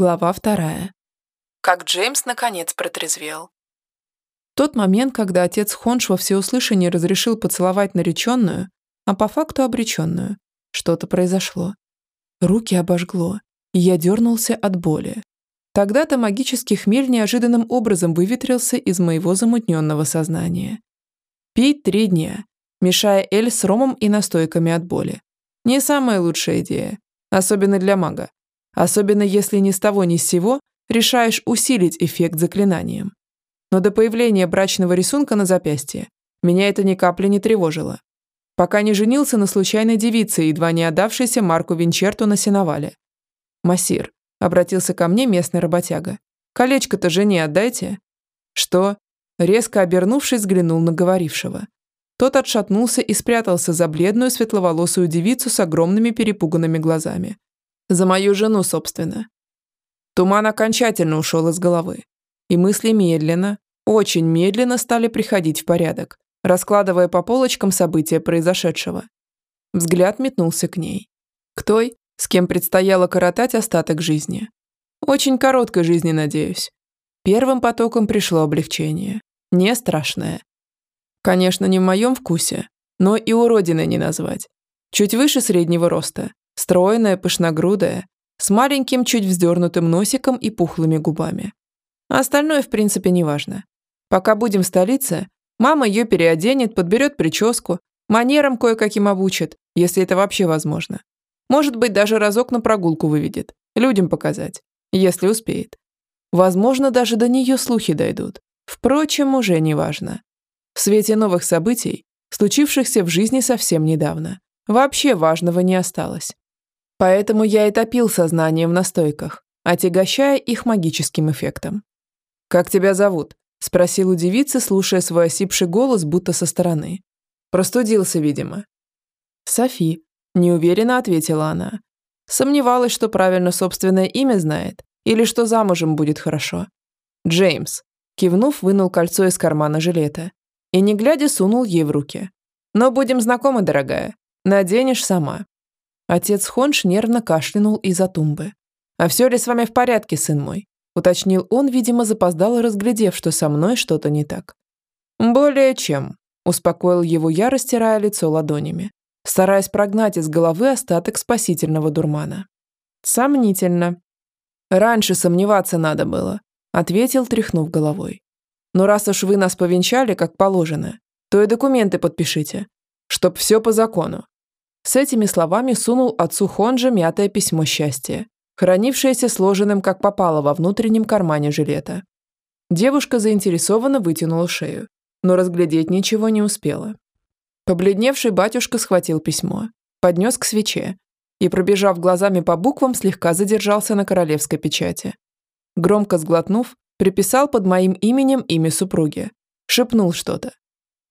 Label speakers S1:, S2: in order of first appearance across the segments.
S1: Глава вторая. Как Джеймс наконец протрезвел. Тот момент, когда отец Хонш во всеуслышание разрешил поцеловать нареченную, а по факту обреченную, что-то произошло. Руки обожгло, и я дернулся от боли. Тогда-то магический хмель неожиданным образом выветрился из моего замутненного сознания. Пить три дня, мешая эль с ромом и настойками от боли. Не самая лучшая идея, особенно для мага. Особенно если ни с того ни с сего решаешь усилить эффект заклинанием. Но до появления брачного рисунка на запястье меня это ни капли не тревожило. Пока не женился на случайной девице, едва не отдавшейся Марку Винчерту на сеновале. «Массир», — обратился ко мне местный работяга. «Колечко-то жене отдайте». «Что?» Резко обернувшись, взглянул на говорившего. Тот отшатнулся и спрятался за бледную светловолосую девицу с огромными перепуганными глазами. За мою жену, собственно. Туман окончательно ушел из головы, и мысли медленно, очень медленно стали приходить в порядок, раскладывая по полочкам события произошедшего. Взгляд метнулся к ней. К той, с кем предстояло коротать остаток жизни. Очень короткой жизни, надеюсь. Первым потоком пришло облегчение. Не страшное. Конечно, не в моем вкусе, но и уродиной не назвать. Чуть выше среднего роста, Стройная, пышногрудая, с маленьким, чуть вздернутым носиком и пухлыми губами. А остальное, в принципе, не важно. Пока будем в столице, мама ее переоденет, подберет прическу, манерам кое-каким обучит, если это вообще возможно. Может быть, даже разок на прогулку выведет, людям показать, если успеет. Возможно, даже до нее слухи дойдут. Впрочем, уже не важно. В свете новых событий, случившихся в жизни совсем недавно, вообще важного не осталось. Поэтому я и топил сознание в настойках, отягощая их магическим эффектом. «Как тебя зовут?» – спросил у девицы, слушая свой осипший голос, будто со стороны. Простудился, видимо. «Софи», – неуверенно ответила она. Сомневалась, что правильно собственное имя знает, или что замужем будет хорошо. «Джеймс», – кивнув, вынул кольцо из кармана жилета и, не глядя, сунул ей в руки. «Но будем знакомы, дорогая. Наденешь сама. Отец Хонш нервно кашлянул из-за тумбы. «А все ли с вами в порядке, сын мой?» уточнил он, видимо, запоздало разглядев, что со мной что-то не так. «Более чем», успокоил его я, растирая лицо ладонями, стараясь прогнать из головы остаток спасительного дурмана. «Сомнительно». «Раньше сомневаться надо было», ответил, тряхнув головой. «Но раз уж вы нас повенчали, как положено, то и документы подпишите, чтоб все по закону, с этими словами сунул отцу Хонжа мятое письмо счастья, хранившееся сложенным как попало во внутреннем кармане жилета. Девушка заинтересованно вытянула шею, но разглядеть ничего не успела. Побледневший батюшка схватил письмо, поднес к свече и, пробежав глазами по буквам, слегка задержался на королевской печати. Громко сглотнув, приписал под моим именем имя супруги, шепнул что-то.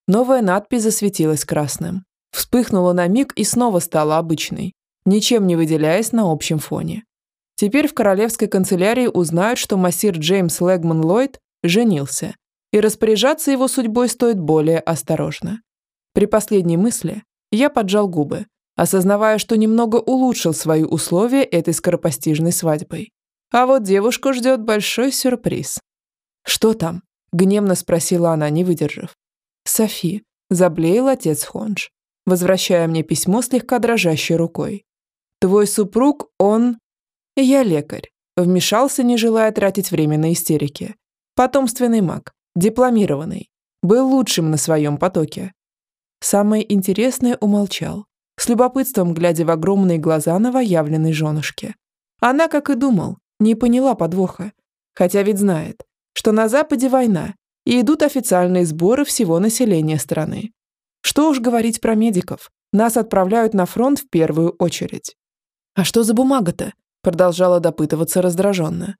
S1: Новая надпись засветилась красным. Вспыхнула на миг и снова стала обычной, ничем не выделяясь на общем фоне. Теперь в королевской канцелярии узнают, что массир Джеймс Легман Ллойд женился, и распоряжаться его судьбой стоит более осторожно. При последней мысли я поджал губы, осознавая, что немного улучшил свои условия этой скоропостижной свадьбой. А вот девушку ждет большой сюрприз. «Что там?» – гневно спросила она, не выдержав. «Софи», – заблеял отец Хонж возвращая мне письмо слегка дрожащей рукой. «Твой супруг, он...» «Я лекарь», вмешался, не желая тратить время на истерики. Потомственный маг, дипломированный, был лучшим на своем потоке. Самое интересное умолчал, с любопытством глядя в огромные глаза новоявленной женушки. Она, как и думал, не поняла подвоха, хотя ведь знает, что на Западе война, и идут официальные сборы всего населения страны. Что уж говорить про медиков. Нас отправляют на фронт в первую очередь. «А что за бумага-то?» Продолжала допытываться раздраженно.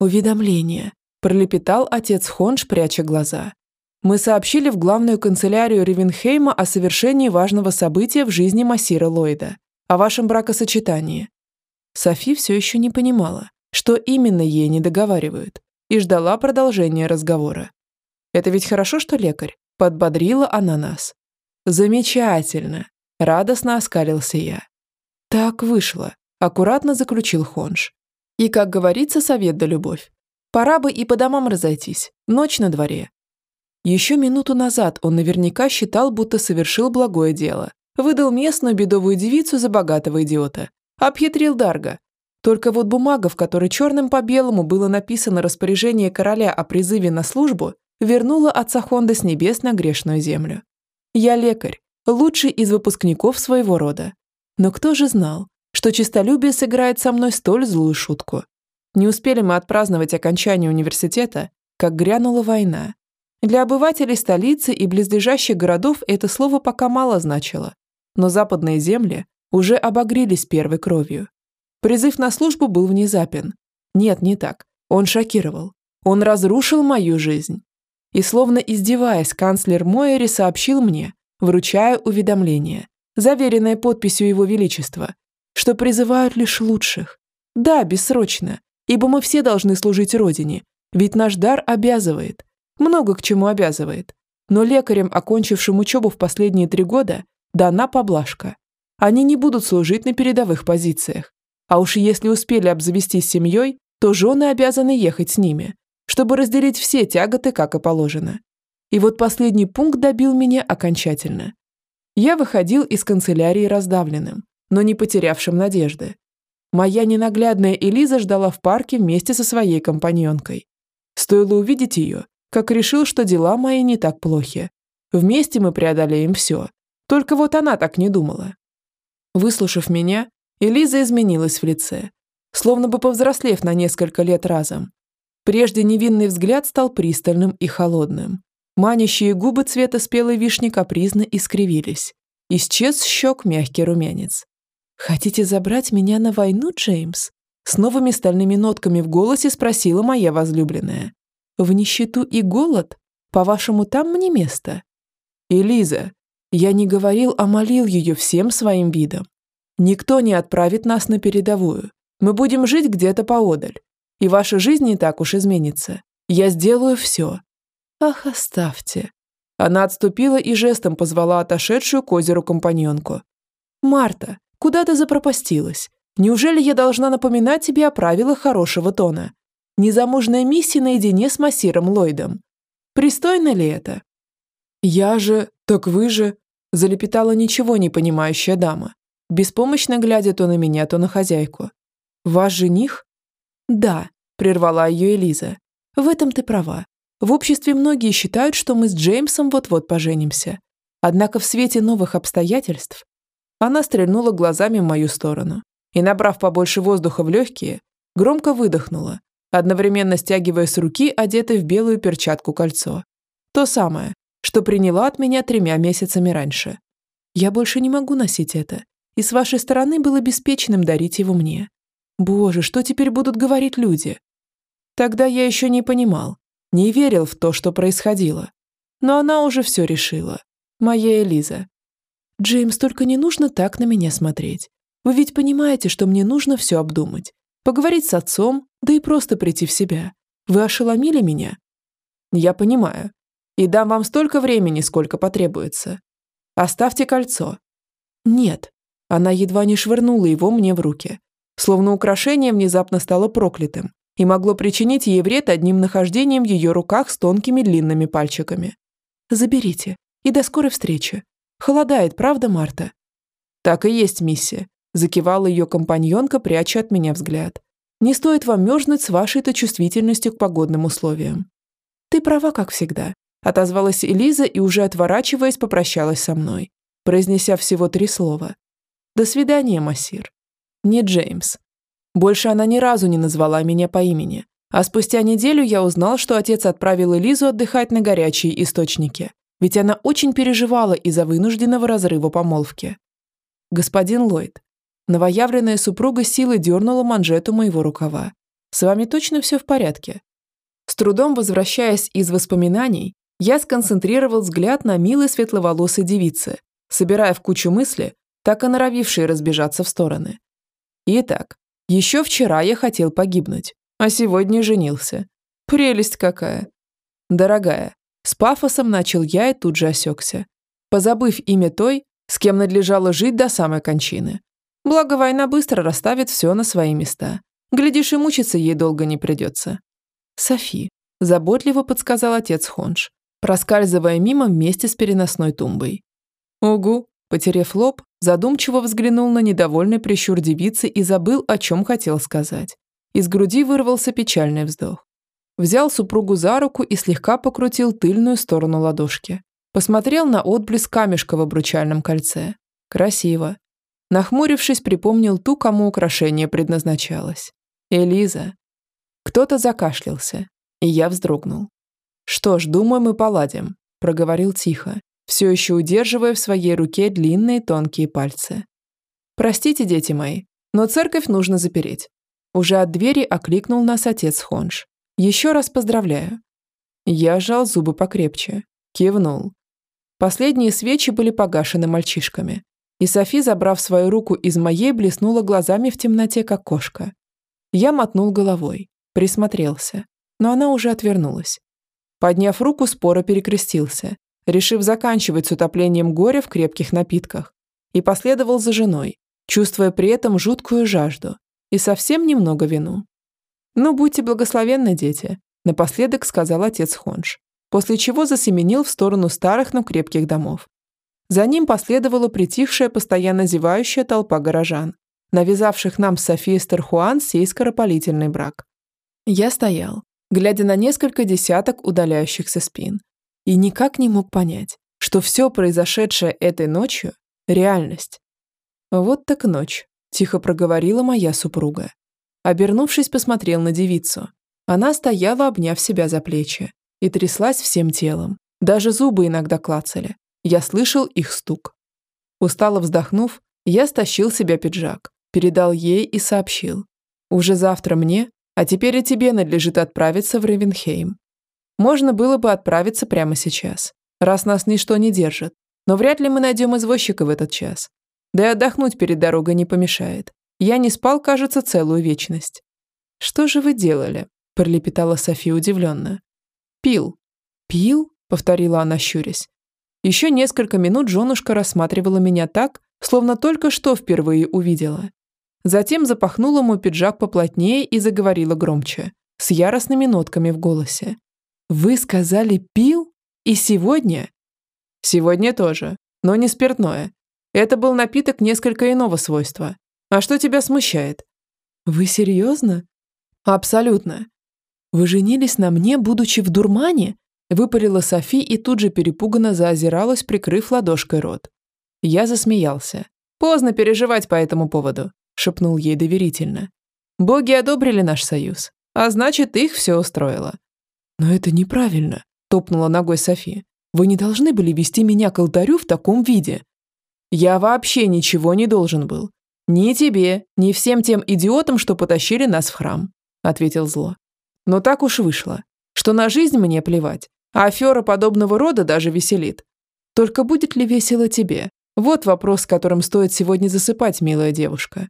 S1: «Уведомление», – пролепетал отец Хонш, пряча глаза. «Мы сообщили в главную канцелярию Ревенхейма о совершении важного события в жизни Массира Ллойда, о вашем бракосочетании». Софи все еще не понимала, что именно ей не договаривают, и ждала продолжения разговора. «Это ведь хорошо, что лекарь?» – подбодрила она нас. «Замечательно!» – радостно оскалился я. «Так вышло», – аккуратно заключил Хонш. И, как говорится, совет да любовь. Пора бы и по домам разойтись. Ночь на дворе. Еще минуту назад он наверняка считал, будто совершил благое дело. Выдал местную бедовую девицу за богатого идиота. Обхитрил Дарга. Только вот бумага, в которой черным по белому было написано распоряжение короля о призыве на службу, вернула отца Хонда с небес на грешную землю. Я лекарь, лучший из выпускников своего рода. Но кто же знал, что честолюбие сыграет со мной столь злую шутку? Не успели мы отпраздновать окончание университета, как грянула война. Для обывателей столицы и близлежащих городов это слово пока мало значило, но западные земли уже обогрелись первой кровью. Призыв на службу был внезапен. Нет, не так. Он шокировал. Он разрушил мою жизнь. И словно издеваясь, канцлер Мойери сообщил мне, вручая уведомление, заверенное подписью Его Величества, что призывают лишь лучших. Да, бессрочно, ибо мы все должны служить Родине, ведь наш дар обязывает, много к чему обязывает. Но лекарям, окончившим учебу в последние три года, дана поблажка. Они не будут служить на передовых позициях. А уж если успели обзавестись семьей, то жены обязаны ехать с ними, чтобы разделить все тяготы, как и положено. И вот последний пункт добил меня окончательно. Я выходил из канцелярии раздавленным, но не потерявшим надежды. Моя ненаглядная Элиза ждала в парке вместе со своей компаньонкой. Стоило увидеть ее, как решил, что дела мои не так плохи. Вместе мы преодолеем все. Только вот она так не думала. Выслушав меня, Элиза изменилась в лице, словно бы повзрослев на несколько лет разом. Прежде невинный взгляд стал пристальным и холодным. Манящие губы цвета спелой вишни капризно искривились. Исчез щек мягкий румянец. «Хотите забрать меня на войну, Джеймс?» С новыми стальными нотками в голосе спросила моя возлюбленная. В нищету и голод? По-вашему, там мне место? Элиза, я не говорил, а молил ее всем своим видом. Никто не отправит нас на передовую. Мы будем жить где-то поодаль. И ваша жизнь не так уж изменится. Я сделаю все. Ах, оставьте. Она отступила и жестом позвала отошедшую к озеру компаньонку. «Марта, куда ты запропастилась? Неужели я должна напоминать тебе о правилах хорошего тона? Незамужная миссия наедине с массиром Ллойдом. Пристойно ли это? Я же, так вы же, залепетала ничего не понимающая дама, беспомощно глядя то на меня, то на хозяйку. Ваш жених? Да, прервала ее Элиза. В этом ты права. В обществе многие считают, что мы с Джеймсом вот-вот поженимся. Однако в свете новых обстоятельств она стрельнула глазами в мою сторону и, набрав побольше воздуха в легкие, громко выдохнула, одновременно стягивая с руки одетой в белую перчатку кольцо. То самое, что приняла от меня тремя месяцами раньше. Я больше не могу носить это, и с вашей стороны было беспечным дарить его мне. Боже, что теперь будут говорить люди? Тогда я еще не понимал, не верил в то, что происходило. Но она уже все решила. Моя Элиза. Джеймс, только не нужно так на меня смотреть. Вы ведь понимаете, что мне нужно все обдумать. Поговорить с отцом, да и просто прийти в себя. Вы ошеломили меня? Я понимаю. И дам вам столько времени, сколько потребуется. Оставьте кольцо. Нет. Она едва не швырнула его мне в руки. Словно украшение внезапно стало проклятым и могло причинить ей вред одним нахождением в ее руках с тонкими длинными пальчиками. Заберите. И до скорой встречи. Холодает, правда, Марта? Так и есть, миссия. Закивала ее компаньонка, пряча от меня взгляд. «Не стоит вам мерзнуть с вашей-то чувствительностью к погодным условиям». «Ты права, как всегда», – отозвалась Элиза и, уже отворачиваясь, попрощалась со мной, произнеся всего три слова. «До свидания, Массир». «Не Джеймс». Больше она ни разу не назвала меня по имени, а спустя неделю я узнал, что отец отправил Элизу отдыхать на горячие источники, ведь она очень переживала из-за вынужденного разрыва помолвки. «Господин Ллойд, Новоявленная супруга силой дернула манжету моего рукава. «С вами точно все в порядке?» С трудом возвращаясь из воспоминаний, я сконцентрировал взгляд на милой светловолосой девице, собирая в кучу мысли, так и норовившие разбежаться в стороны. Итак, еще вчера я хотел погибнуть, а сегодня женился. Прелесть какая! Дорогая, с пафосом начал я и тут же осекся, позабыв имя той, с кем надлежало жить до самой кончины. Благо, война быстро расставит все на свои места. Глядишь, и мучиться ей долго не придется. Софи, заботливо подсказал отец Хонш, проскальзывая мимо вместе с переносной тумбой. Угу, потерев лоб, задумчиво взглянул на недовольный прищур девицы и забыл, о чем хотел сказать. Из груди вырвался печальный вздох. Взял супругу за руку и слегка покрутил тыльную сторону ладошки. Посмотрел на отблеск камешка в обручальном кольце. Красиво. Нахмурившись, припомнил ту, кому украшение предназначалось. Элиза. Кто-то закашлялся, и я вздрогнул. «Что ж, думаю, мы поладим», – проговорил тихо, все еще удерживая в своей руке длинные тонкие пальцы. «Простите, дети мои, но церковь нужно запереть». Уже от двери окликнул нас отец Хонш. «Еще раз поздравляю». Я сжал зубы покрепче, кивнул. Последние свечи были погашены мальчишками, и Софи, забрав свою руку из моей, блеснула глазами в темноте, как кошка. Я мотнул головой, присмотрелся, но она уже отвернулась. Подняв руку, споро перекрестился, решив заканчивать с утоплением горя в крепких напитках, и последовал за женой, чувствуя при этом жуткую жажду и совсем немного вину. «Ну, будьте благословенны, дети», – напоследок сказал отец Хонш, после чего засеменил в сторону старых, но крепких домов. За ним последовала притихшая, постоянно зевающая толпа горожан, навязавших нам с Софией Стархуан сей скоропалительный брак. Я стоял, глядя на несколько десяток удаляющихся спин, и никак не мог понять, что все произошедшее этой ночью – реальность. «Вот так ночь», – тихо проговорила моя супруга. Обернувшись, посмотрел на девицу. Она стояла, обняв себя за плечи, и тряслась всем телом. Даже зубы иногда клацали. Я слышал их стук. Устало вздохнув, я стащил себя пиджак, передал ей и сообщил. «Уже завтра мне, а теперь и тебе надлежит отправиться в Ревенхейм. Можно было бы отправиться прямо сейчас, раз нас ничто не держит, но вряд ли мы найдем извозчика в этот час. Да и отдохнуть перед дорогой не помешает. Я не спал, кажется, целую вечность». «Что же вы делали?» – пролепетала София удивленно. «Пил». «Пил?» – повторила она, щурясь. Еще несколько минут женушка рассматривала меня так, словно только что впервые увидела. Затем запахнула мой пиджак поплотнее и заговорила громче, с яростными нотками в голосе. «Вы сказали пил? И сегодня?» «Сегодня тоже, но не спиртное. Это был напиток несколько иного свойства. А что тебя смущает?» «Вы серьезно?» «Абсолютно. Вы женились на мне, будучи в дурмане?» Выпалила Софи и тут же перепуганно заозиралась, прикрыв ладошкой рот. Я засмеялся. «Поздно переживать по этому поводу шепнул ей доверительно. Боги одобрили наш союз, а значит, их все устроило. Но это неправильно, топнула ногой София. Вы не должны были вести меня к алтарю в таком виде. Я вообще ничего не должен был. Ни тебе, ни всем тем идиотам, что потащили нас в храм, ответил зло. Но так уж вышло, что на жизнь мне плевать, а афера подобного рода даже веселит. Только будет ли весело тебе? Вот вопрос, которым стоит сегодня засыпать, милая девушка.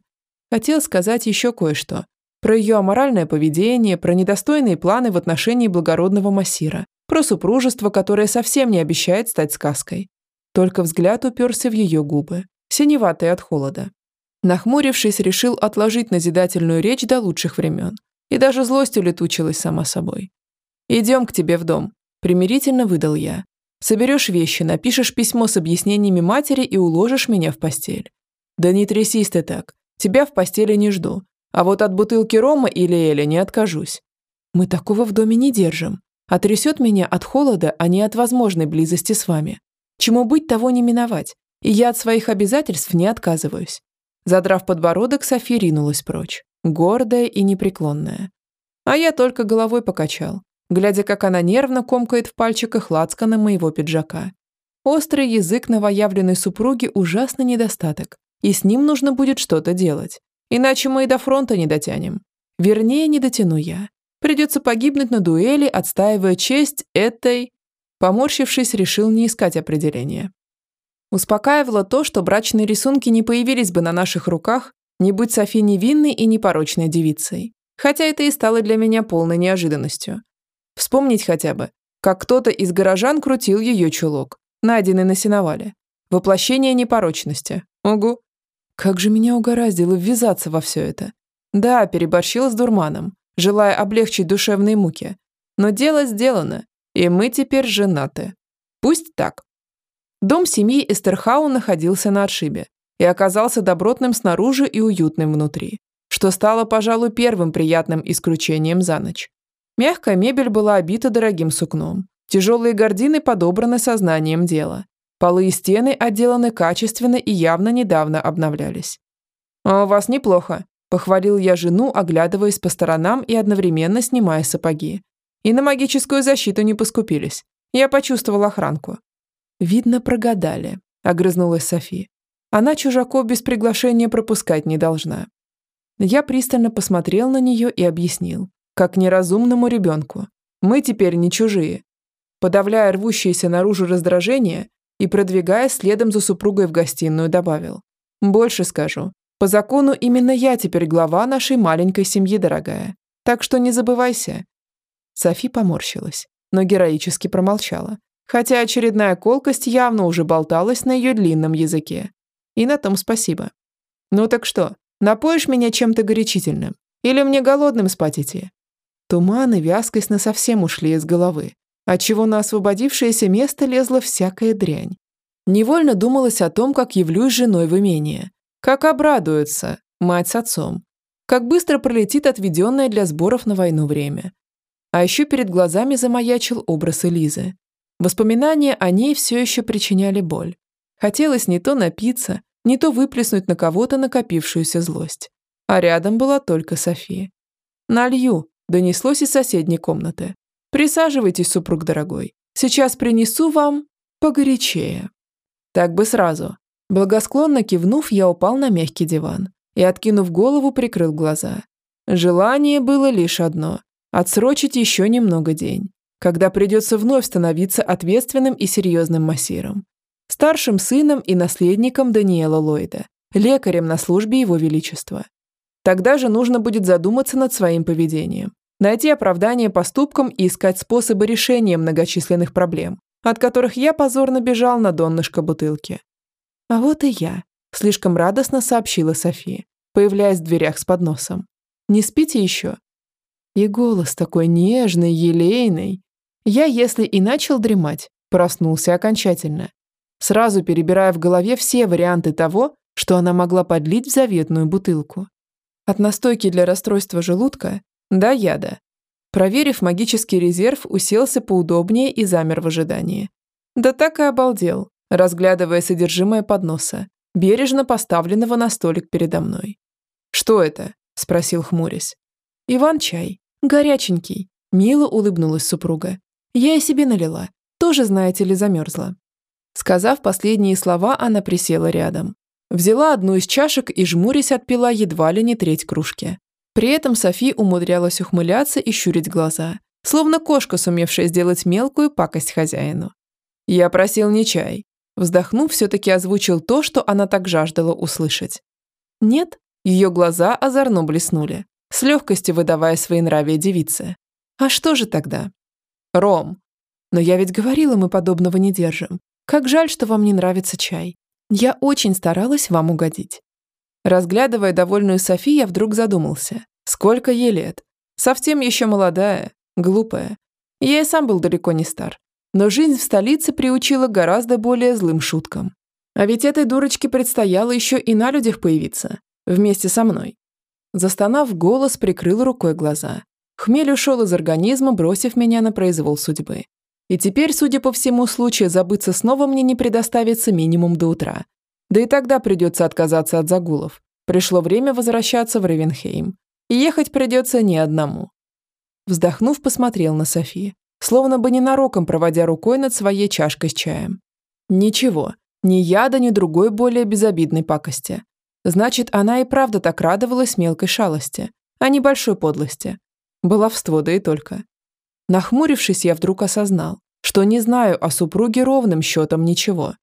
S1: Хотел сказать еще кое-что. Про ее аморальное поведение, про недостойные планы в отношении благородного массира, про супружество, которое совсем не обещает стать сказкой. Только взгляд уперся в ее губы, синеватые от холода. Нахмурившись, решил отложить назидательную речь до лучших времен. И даже злость улетучилась сама собой. «Идем к тебе в дом», – примирительно выдал я. «Соберешь вещи, напишешь письмо с объяснениями матери и уложишь меня в постель». «Да не трясись ты так. Тебя в постели не жду. А вот от бутылки рома или эля не откажусь. Мы такого в доме не держим. А меня от холода, а не от возможной близости с вами. Чему быть, того не миновать. И я от своих обязательств не отказываюсь. Задрав подбородок, Софи ринулась прочь. Гордая и непреклонная. А я только головой покачал, глядя, как она нервно комкает в пальчиках лацкана моего пиджака. Острый язык новоявленной супруги – ужасный недостаток и с ним нужно будет что-то делать. Иначе мы и до фронта не дотянем. Вернее, не дотяну я. Придется погибнуть на дуэли, отстаивая честь этой... Поморщившись, решил не искать определения. Успокаивало то, что брачные рисунки не появились бы на наших руках, не будь Софи невинной и непорочной девицей. Хотя это и стало для меня полной неожиданностью. Вспомнить хотя бы, как кто-то из горожан крутил ее чулок, найденный на сеновале. Воплощение непорочности. Ого, как же меня угораздило ввязаться во все это. Да, переборщил с дурманом, желая облегчить душевные муки. Но дело сделано, и мы теперь женаты. Пусть так. Дом семьи Эстерхау находился на отшибе и оказался добротным снаружи и уютным внутри, что стало, пожалуй, первым приятным исключением за ночь. Мягкая мебель была обита дорогим сукном, тяжелые гардины подобраны сознанием дела, полы и стены отделаны качественно и явно недавно обновлялись. «А у вас неплохо», – похвалил я жену, оглядываясь по сторонам и одновременно снимая сапоги. И на магическую защиту не поскупились. Я почувствовал охранку. «Видно, прогадали», – огрызнулась Софи. «Она чужаков без приглашения пропускать не должна». Я пристально посмотрел на нее и объяснил, как неразумному ребенку. «Мы теперь не чужие». Подавляя рвущееся наружу раздражение и продвигая следом за супругой в гостиную, добавил. «Больше скажу. По закону именно я теперь глава нашей маленькой семьи, дорогая. Так что не забывайся». Софи поморщилась, но героически промолчала, хотя очередная колкость явно уже болталась на ее длинном языке. И на том спасибо. «Ну так что, напоишь меня чем-то горячительным? Или мне голодным спать идти?» Туман и вязкость на совсем ушли из головы, отчего на освободившееся место лезла всякая дрянь. Невольно думалось о том, как явлюсь женой в имение. Как обрадуется мать с отцом. Как быстро пролетит отведенное для сборов на войну время. А еще перед глазами замаячил образ Элизы, Воспоминания о ней все еще причиняли боль. Хотелось не то напиться, не то выплеснуть на кого-то накопившуюся злость. А рядом была только София. «Налью», — донеслось из соседней комнаты. «Присаживайтесь, супруг дорогой. Сейчас принесу вам погорячее». Так бы сразу. Благосклонно кивнув, я упал на мягкий диван и, откинув голову, прикрыл глаза. Желание было лишь одно – отсрочить еще немного день когда придется вновь становиться ответственным и серьезным массиром. Старшим сыном и наследником Даниэла Ллойда, лекарем на службе Его Величества. Тогда же нужно будет задуматься над своим поведением, найти оправдание поступкам и искать способы решения многочисленных проблем, от которых я позорно бежал на донышко бутылки. А вот и я, слишком радостно сообщила София, появляясь в дверях с подносом. Не спите еще? И голос такой нежный, елейный, я, если и начал дремать, проснулся окончательно, сразу перебирая в голове все варианты того, что она могла подлить в заветную бутылку. От настойки для расстройства желудка до яда. Проверив магический резерв, уселся поудобнее и замер в ожидании. Да так и обалдел, разглядывая содержимое подноса, бережно поставленного на столик передо мной. «Что это?» – спросил хмурясь. «Иван-чай. Горяченький», – мило улыбнулась супруга. Я и себе налила. Тоже, знаете ли, замерзла. Сказав последние слова, она присела рядом. Взяла одну из чашек и, жмурясь, отпила едва ли не треть кружки. При этом Софи умудрялась ухмыляться и щурить глаза, словно кошка, сумевшая сделать мелкую пакость хозяину. Я просил не чай. Вздохнув, все-таки озвучил то, что она так жаждала услышать. Нет, ее глаза озорно блеснули, с легкостью выдавая свои нравия девице. А что же тогда? Ром. Но я ведь говорила, мы подобного не держим. Как жаль, что вам не нравится чай. Я очень старалась вам угодить. Разглядывая довольную Софи, я вдруг задумался. Сколько ей лет? Совсем еще молодая, глупая. Я и сам был далеко не стар. Но жизнь в столице приучила гораздо более злым шуткам. А ведь этой дурочке предстояло еще и на людях появиться. Вместе со мной. Застонав голос, прикрыл рукой глаза. Хмель ушел из организма, бросив меня на произвол судьбы. И теперь, судя по всему, случая забыться снова мне не предоставится минимум до утра. Да и тогда придется отказаться от загулов. Пришло время возвращаться в Ревенхейм. И ехать придется не одному. Вздохнув, посмотрел на Софи, словно бы ненароком проводя рукой над своей чашкой с чаем. Ничего, ни яда, ни другой более безобидной пакости. Значит, она и правда так радовалась мелкой шалости, а не большой подлости. Баловство, да и только. Нахмурившись, я вдруг осознал, что не знаю о супруге ровным счетом ничего.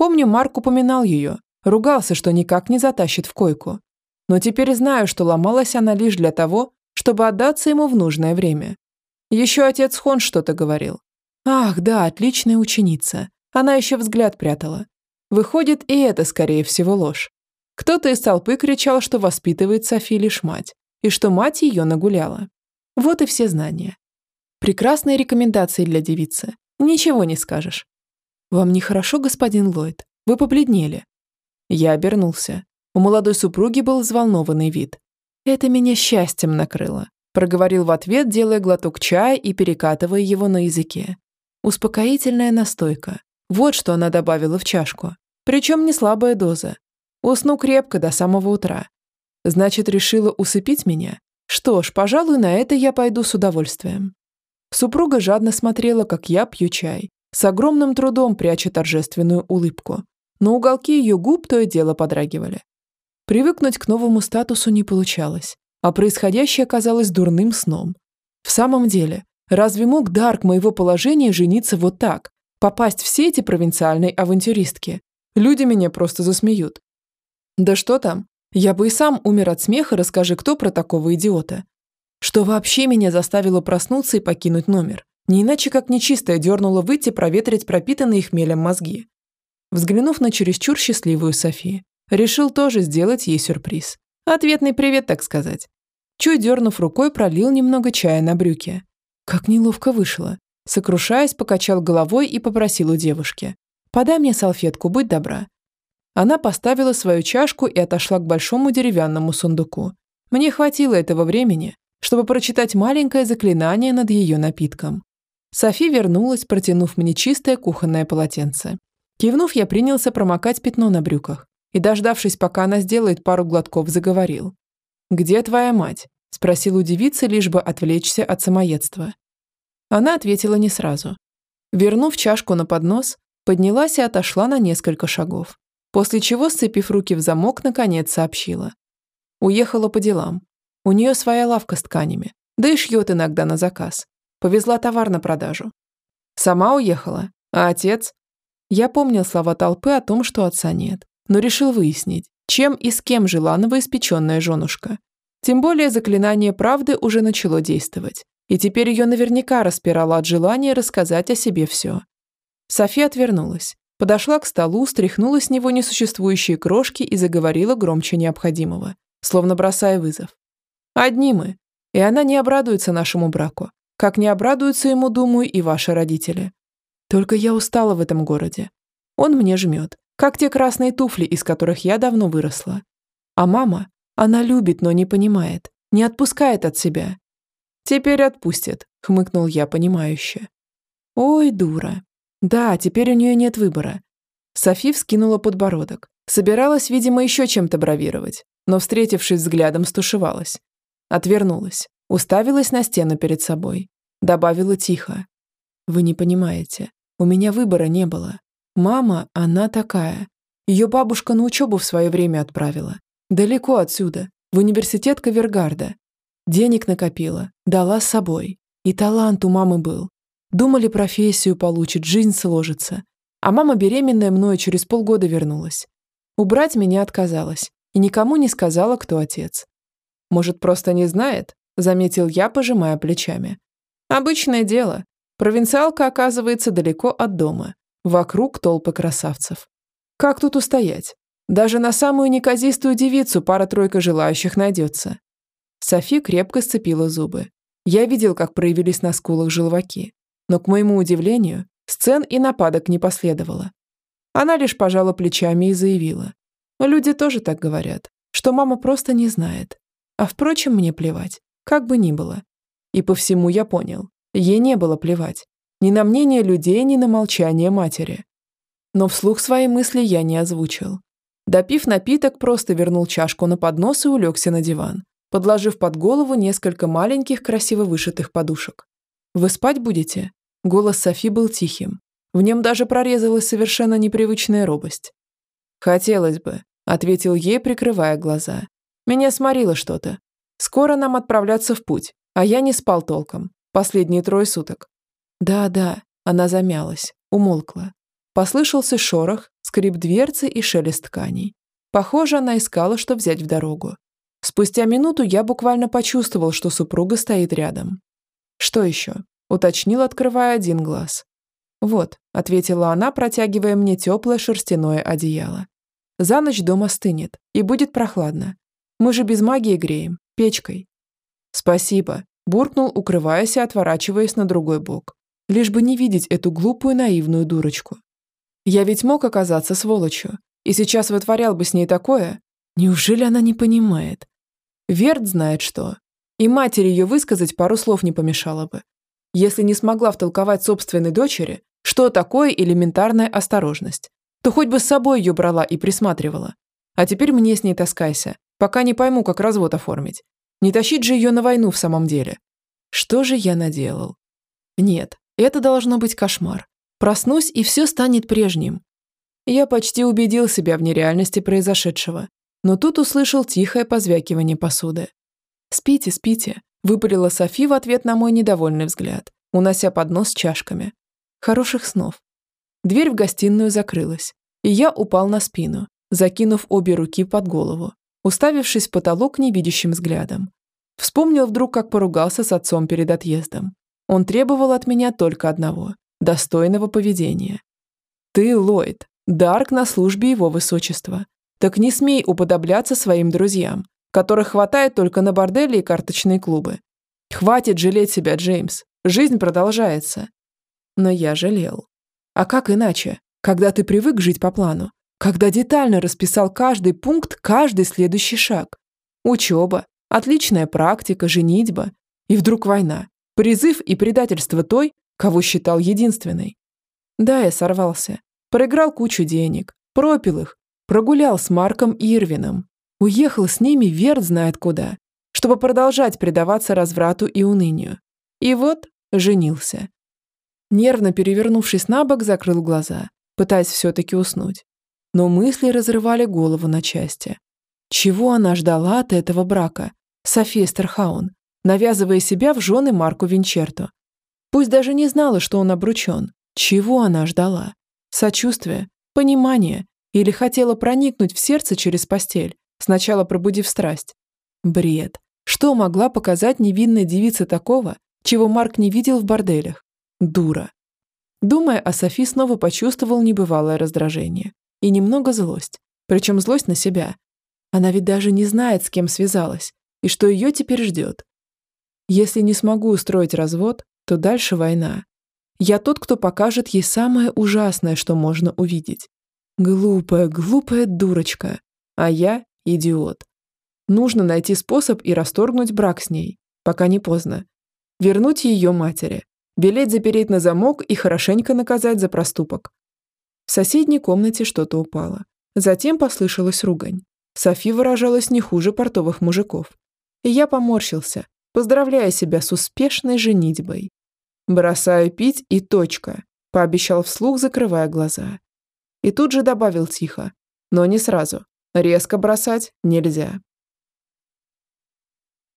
S1: Помню, Марк упоминал ее, ругался, что никак не затащит в койку. Но теперь знаю, что ломалась она лишь для того, чтобы отдаться ему в нужное время. Еще отец Хон что-то говорил. Ах, да, отличная ученица. Она еще взгляд прятала. Выходит, и это, скорее всего, ложь. Кто-то из толпы кричал, что воспитывает Софи лишь мать, и что мать ее нагуляла. Вот и все знания. Прекрасные рекомендации для девицы. Ничего не скажешь. «Вам нехорошо, господин Ллойд? Вы побледнели». Я обернулся. У молодой супруги был взволнованный вид. «Это меня счастьем накрыло», – проговорил в ответ, делая глоток чая и перекатывая его на языке. Успокоительная настойка. Вот что она добавила в чашку. Причем не слабая доза. Усну крепко до самого утра. Значит, решила усыпить меня? Что ж, пожалуй, на это я пойду с удовольствием. Супруга жадно смотрела, как я пью чай, с огромным трудом пряча торжественную улыбку. Но уголки ее губ то и дело подрагивали. Привыкнуть к новому статусу не получалось, а происходящее казалось дурным сном. В самом деле, разве мог Дарк моего положения жениться вот так, попасть в сети провинциальной авантюристки? Люди меня просто засмеют. Да что там, я бы и сам умер от смеха, расскажи, кто про такого идиота. Что вообще меня заставило проснуться и покинуть номер. Не иначе как нечистая дернула выйти проветрить пропитанные хмелем мозги. Взглянув на чересчур счастливую Софи, решил тоже сделать ей сюрприз. Ответный привет, так сказать. Чуть дернув рукой, пролил немного чая на брюки. Как неловко вышло. Сокрушаясь, покачал головой и попросил у девушки. «Подай мне салфетку, будь добра». Она поставила свою чашку и отошла к большому деревянному сундуку. Мне хватило этого времени, чтобы прочитать маленькое заклинание над ее напитком. Софи вернулась, протянув мне чистое кухонное полотенце. Кивнув, я принялся промокать пятно на брюках и, дождавшись, пока она сделает пару глотков, заговорил. «Где твоя мать?» – спросил у девицы, лишь бы отвлечься от самоедства. Она ответила не сразу. Вернув чашку на поднос, поднялась и отошла на несколько шагов, после чего, сцепив руки в замок, наконец сообщила. Уехала по делам. У нее своя лавка с тканями, да и шьет иногда на заказ. Повезла товар на продажу. Сама уехала, а отец? Я помнил слова толпы о том, что отца нет, но решил выяснить, чем и с кем жила новоиспеченная женушка. Тем более заклинание правды уже начало действовать, и теперь ее наверняка распирало от желания рассказать о себе все. София отвернулась, подошла к столу, стряхнула с него несуществующие крошки и заговорила громче необходимого, словно бросая вызов. «Одни мы, и она не обрадуется нашему браку, как не обрадуются ему, думаю, и ваши родители. Только я устала в этом городе. Он мне жмет, как те красные туфли, из которых я давно выросла. А мама, она любит, но не понимает, не отпускает от себя. Теперь отпустит, хмыкнул я понимающе. Ой, дура. Да, теперь у нее нет выбора. Софи вскинула подбородок. Собиралась, видимо, еще чем-то бравировать, но, встретившись взглядом, стушевалась. Отвернулась. Уставилась на стену перед собой. Добавила тихо. «Вы не понимаете. У меня выбора не было. Мама, она такая. Ее бабушка на учебу в свое время отправила. Далеко отсюда, в университет Кавергарда. Денег накопила, дала с собой. И талант у мамы был. Думали, профессию получит, жизнь сложится. А мама беременная мною через полгода вернулась. Убрать меня отказалась и никому не сказала, кто отец. Может, просто не знает? Заметил я, пожимая плечами. Обычное дело. Провинциалка оказывается далеко от дома. Вокруг толпы красавцев. Как тут устоять? Даже на самую неказистую девицу пара-тройка желающих найдется. Софи крепко сцепила зубы. Я видел, как проявились на скулах желваки. Но, к моему удивлению, сцен и нападок не последовало. Она лишь пожала плечами и заявила. Люди тоже так говорят, что мама просто не знает. А впрочем, мне плевать. Как бы ни было. И по всему я понял. Ей не было плевать. Ни на мнение людей, ни на молчание матери. Но вслух свои мысли я не озвучил. Допив напиток, просто вернул чашку на поднос и улегся на диван, подложив под голову несколько маленьких красиво вышитых подушек. «Вы спать будете?» Голос Софи был тихим. В нем даже прорезалась совершенно непривычная робость. «Хотелось бы», — ответил ей, прикрывая глаза. «Меня сморило что-то. Скоро нам отправляться в путь, а я не спал толком. Последние трое суток. Да-да, она замялась, умолкла. Послышался шорох, скрип дверцы и шелест тканей. Похоже, она искала, что взять в дорогу. Спустя минуту я буквально почувствовал, что супруга стоит рядом. «Что еще?» – уточнил, открывая один глаз. «Вот», – ответила она, протягивая мне теплое шерстяное одеяло. «За ночь дом остынет, и будет прохладно. Мы же без магии греем, печкой. «Спасибо», – буркнул, укрываясь и отворачиваясь на другой бок. Лишь бы не видеть эту глупую наивную дурочку. Я ведь мог оказаться сволочью, и сейчас вытворял бы с ней такое. Неужели она не понимает? Верт знает что. И матери ее высказать пару слов не помешало бы. Если не смогла втолковать собственной дочери, что такое элементарная осторожность, то хоть бы с собой ее брала и присматривала. А теперь мне с ней таскайся, пока не пойму, как развод оформить. Не тащить же ее на войну в самом деле. Что же я наделал? Нет, это должно быть кошмар. Проснусь, и все станет прежним. Я почти убедил себя в нереальности произошедшего, но тут услышал тихое позвякивание посуды. «Спите, спите», – выпалила Софи в ответ на мой недовольный взгляд, унося поднос с чашками. «Хороших снов». Дверь в гостиную закрылась, и я упал на спину, закинув обе руки под голову, уставившись в потолок невидящим взглядом. Вспомнил вдруг, как поругался с отцом перед отъездом. Он требовал от меня только одного – достойного поведения. «Ты, Ллойд, Дарк на службе его высочества. Так не смей уподобляться своим друзьям, которых хватает только на бордели и карточные клубы. Хватит жалеть себя, Джеймс. Жизнь продолжается». Но я жалел. А как иначе, когда ты привык жить по плану? Когда детально расписал каждый пункт, каждый следующий шаг? Учеба, отличная практика, женитьба. И вдруг война. Призыв и предательство той, кого считал единственной. Да, я сорвался. Проиграл кучу денег, пропил их, прогулял с Марком Ирвином. Уехал с ними верт знает куда, чтобы продолжать предаваться разврату и унынию. И вот женился. Нервно перевернувшись на бок, закрыл глаза, пытаясь все-таки уснуть. Но мысли разрывали голову на части. Чего она ждала от этого брака? София Стерхаун, навязывая себя в жены Марку Винчерто. Пусть даже не знала, что он обручен. Чего она ждала? Сочувствие? Понимание? Или хотела проникнуть в сердце через постель, сначала пробудив страсть? Бред. Что могла показать невинная девица такого, чего Марк не видел в борделях? Дура. Думая о Софи, снова почувствовал небывалое раздражение и немного злость, причем злость на себя. Она ведь даже не знает, с кем связалась, и что ее теперь ждет. Если не смогу устроить развод, то дальше война. Я тот, кто покажет ей самое ужасное, что можно увидеть. Глупая, глупая дурочка. А я идиот. Нужно найти способ и расторгнуть брак с ней, пока не поздно. Вернуть ее матери. Велеть запереть на замок и хорошенько наказать за проступок. В соседней комнате что-то упало. Затем послышалась ругань. Софи выражалась не хуже портовых мужиков. И я поморщился, Поздравляю себя с успешной женитьбой. Бросаю пить и точка, пообещал вслух, закрывая глаза. И тут же добавил тихо, но не сразу. Резко бросать нельзя.